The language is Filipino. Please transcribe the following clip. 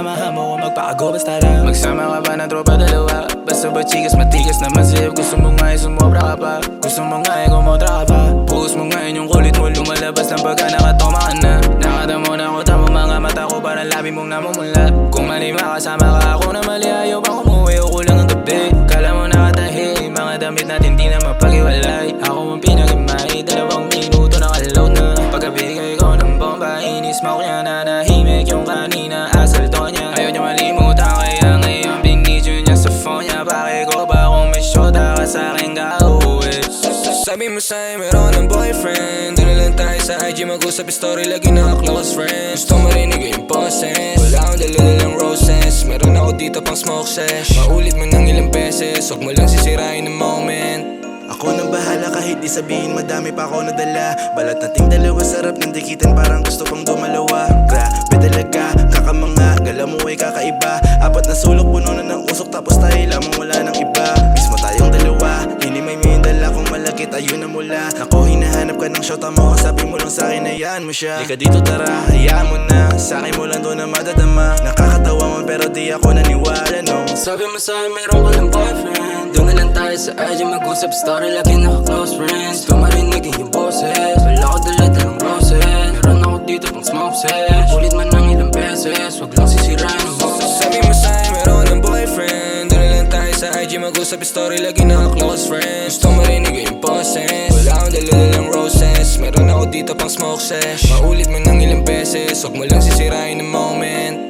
samahan mo kung magpakago basta lang. Magsama ka ba ng tropa dalawa. Basta ba chikas matigas naman sa'yo Gusto mo nga sumobra ka pa. Gusto mo nga kumotra ka pa. Buhos mo nga yung kulit mo Lumalabas ng pagka nakatoma ka na. Nakadamo na ako tamo mga mata ko Parang labi mong namumula. Kung mali makasama ka ako na mali Ayaw bang umuwi o kulang ang gabi. Kala mo nakatahi Mga damit natin di na mapag-iwalay Ako ang pinagimay Dalawang minuto nakaload na. Pagkabigay ko ng bomba Inismoke niya na nahimik yung kanina. Asalto Sabi mo sa'yo meron ng boyfriend. Na lang tayo sa IG mag-usap story Lagi na close friends. Gusto marinig yung boses Wala akong dala-dalang roses. Meron ako dito pang smoke sesh. Maulit mo ng ilang beses. Huwag mo lang sisirain ng moment. Ako nang bahala kahit di sabihin madami pa ako nadala. Balat nating dalawa sarap ng dikitan parang gusto pang dumalawa. Grabe talaga, kakamanga, gala mo ay kakaiba. Apat na sulok puno na ng usok tapos tayo lamang wala ng iba malaki tayo na mula. Ako hinahanap ka ng shota mo, sabi mo lang sa'kin hayaan mo siya. Di ka dito tara, hayaan mo na, sa'kin mo lang doon na madadama. Nakakatawa mo pero di ako naniwala no? Sabi mo sa'yo meron ka ng boyfriend. Doon na lang tayo sa IG mag-usap story Lagi naka-close friends. Gusto marinig yung boses. Wala ako dala-dalang roses. Meron ako dito pang smoke sesh Ulit man ng ilang beses Huwag lang sisirain ang moment Sabi mo sa'yo meron ng boyfriend. Doon na lang tayo sa IG mag-usap story Lagi naka-close friends. Gusto marinig smoke sesh. Maulit man ng ilang beses Huwag mo lang sisirain ang moment